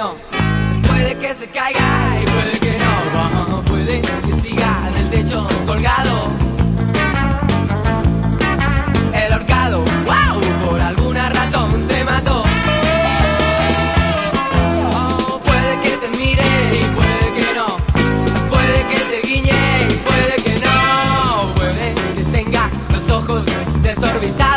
Puede que se caiga y puede que no. Puede que siga del techo colgado. El horcado, Wow, Por alguna razón se mató. Oh, puede que te mire y puede que no. Puede que te guiñe y puede que no. Puede que tenga los ojos desorbitados.